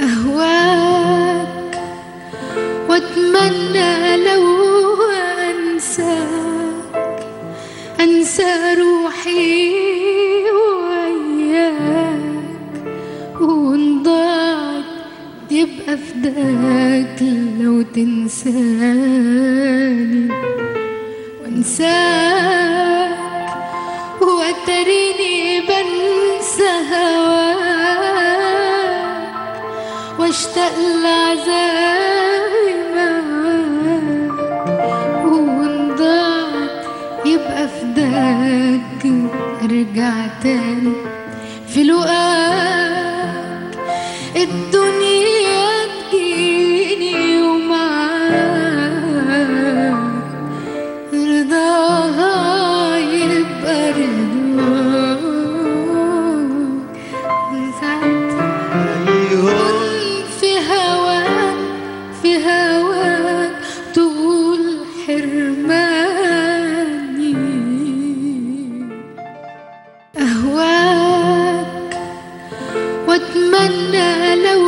أهواك وأتمنى لو أنساك أنسى روحي وياك ونضاعت يبقى فداك لو تنساني. وانساك واشتاق لعذابي معاك ونضاعت يبقى فداك ارجع تاني في لقاك الدنيا وأتمنى لو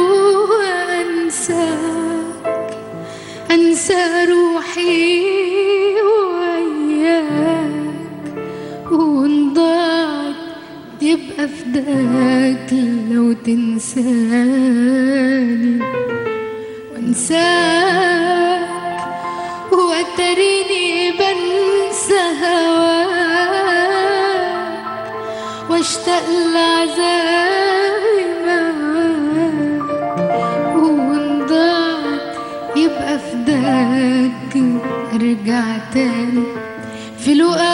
أنساك أنسى روحي وياك ونضاعت يبقى فداك لو تنساني. وانساك وتريني بنسى هواك. واشتاق لعذابي يبقى فداك رجع تاني في لقاك